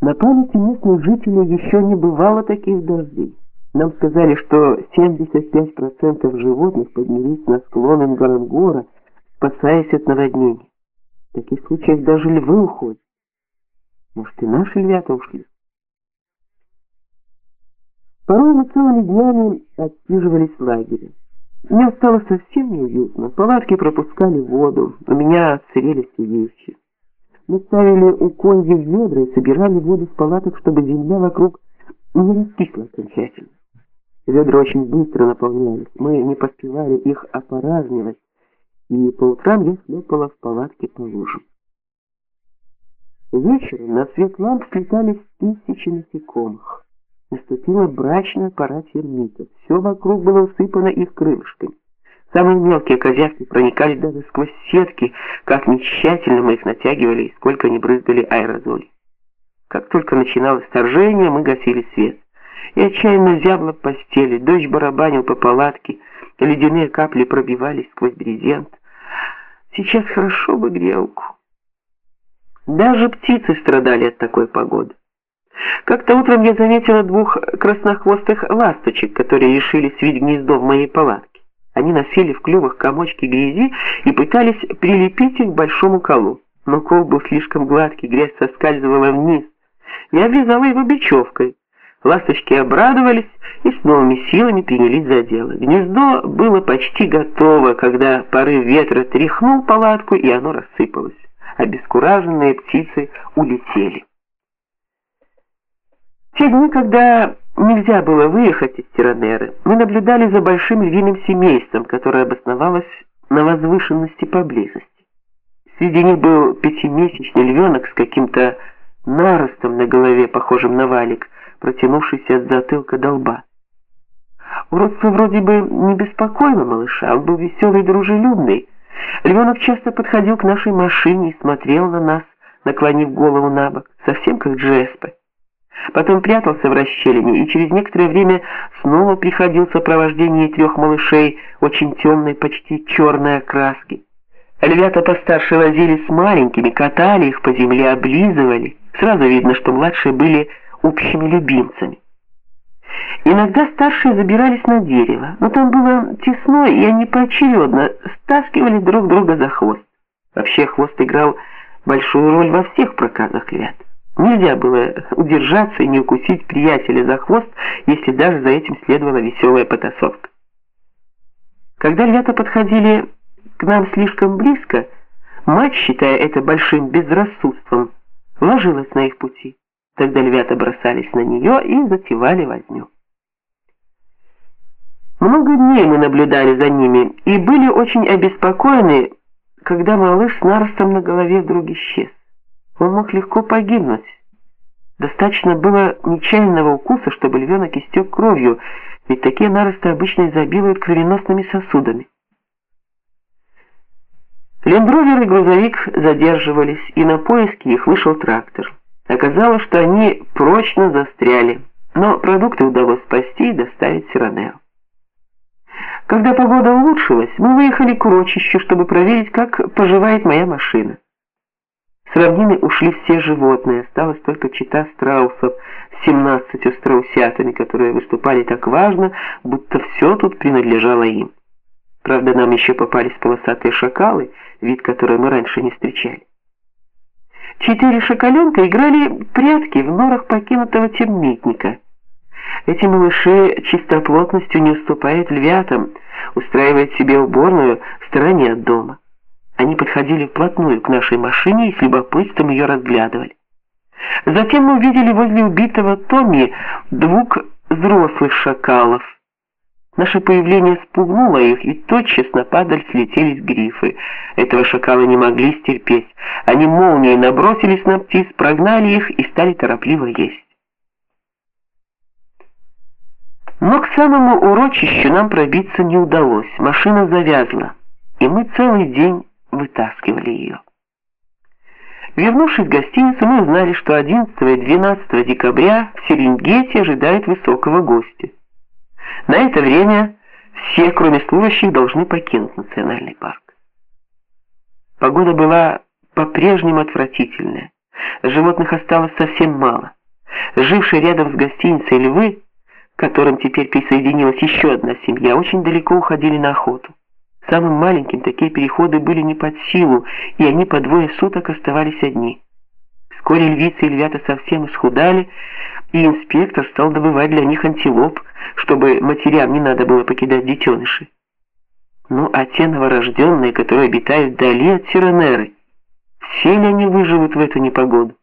На памяти местных жителей еще не бывало таких дождей. Нам сказали, что 75% животных поднялись на склоны Нгорongора, спасаясь от наводнений. В таких случаях даже львы уходят. Может, и наши львята ушли? Порой мы целыми днями отсиживались в лагере. Мне стало совсем неуютно. Палатки пропускали воду, у меня отсырели вещи. Мы ставили у коньи в ведра и собирали воду с палаток, чтобы земля вокруг не раскисла окончательно. Ведра очень быстро наполнялись, мы не поспевали их опоразнивать, и по утрам я шлепала в палатке по лужам. Вечером на свет ламп слетались тысячи насекомых. Наступила брачная пора термитов. Все вокруг было усыпано их крылышками. Самые мелкие козявки проникали даже сквозь сетки, как ни тщательно мы их натягивали и сколько не брызгали аэрозоли. Как только начиналось вторжение, мы гасили свет. И отчаянно зябла в постели, дождь барабанил по палатке, ледяные капли пробивались сквозь брезент. Сейчас хорошо бы грелку. Даже птицы страдали от такой погоды. Как-то утром я заметила двух краснохвостых ласточек, которые решили свить гнездо в моей палатке. Они носили в клювах комочки грязи и пытались прилепить их к большому колу. Но кол был слишком гладкий, грязь соскальзывала вниз. Я обвязала его бечевкой. Ласточки обрадовались и с новыми силами принялись за дело. Гнездо было почти готово, когда порыв ветра тряхнул палатку, и оно рассыпалось. Обескураженные птицы улетели. те дни, когда нельзя было выехать из Тиранеры, мы наблюдали за большим львиным семейством, которое обосновалось на возвышенности поблизости. Среди них был пятимесячный львенок с каким-то наростом на голове, похожим на валик, протянувшийся от затылка до лба. Уродство вроде бы не беспокоило малыша, он был веселый и дружелюбный. Львенок часто подходил к нашей машине и смотрел на нас, наклонив голову на бок, совсем как Джеспе. Потом прятался в расщелине и через некоторое время снова приходил в сопровождении трех малышей очень темной, почти черной окраски. Львята постарше возились с маленькими, катали их по земле, облизывали. Сразу видно, что младшие были общими любимцами. Иногда старшие забирались на дерево, но там было тесно, и они поочередно стаскивали друг друга за хвост. Вообще хвост играл большую роль во всех проказах львят. Нельзя было удержаться и не укусить приятеля за хвост, если даже за этим следовала веселая потасовка. Когда львята подходили к нам слишком близко, мать, считая это большим безрассудством, ложилась на их пути. Тогда львята бросались на нее и затевали возню. Много дней мы наблюдали за ними и были очень обеспокоены, когда малыш с наростом на голове вдруг исчез. Он мог легко погибнуть. Достаточно было нечаянного укуса, чтобы львенок истек кровью, ведь такие наросты обычно изобилуют кровеносными сосудами. Лендровер и грузовик задерживались, и на поиски их вышел трактор. Оказалось, что они прочно застряли, но продукты удалось спасти и доставить в Сиранео. Когда погода улучшилась, мы выехали к урочищу, чтобы проверить, как поживает моя машина. С равнины ушли все животные, осталось только чита страусов с 17 страусятами, которые выступали так важно, будто все тут принадлежало им. Правда, нам еще попались полосатые шакалы, вид которой мы раньше не встречали. Четыре шоколенка играли прятки в норах покинутого термитника. Эти малыши чистоплотностью не уступают львятам, устраивают себе уборную в стороне от дома. Они подходили вплотную к нашей машине и с любопытством ее разглядывали. Затем мы увидели возле убитого Томми двух взрослых шакалов. Наше появление спугнуло их, и тотчас на падаль слетелись грифы. Этого шакалы не могли стерпеть. Они молнией набросились на птиц, прогнали их и стали торопливо есть. Но к самому урочищу нам пробиться не удалось. Машина завязла, и мы целый день вытаскивали ее. Вернувшись в гостиницу, мы узнали, что 11 и 12 декабря в Серенгете ожидает высокого гостя. На это время все, кроме служащих, должны покинуть национальный парк. Погода была по-прежнему отвратительная. Животных осталось совсем мало. Жившие рядом с гостиницей львы, к которым теперь присоединилась еще одна семья, очень далеко уходили на охоту. Самым маленьким такие переходы были не под силу, и они по двое суток оставались одни. Вскоре львицы и львята совсем исхудали, и инспектор стал добывать для них антилоп, чтобы матерям не надо было покидать детенышей. Ну а те новорожденные, которые обитают вдали от Сиронеры, все ли они выживут в эту непогоду?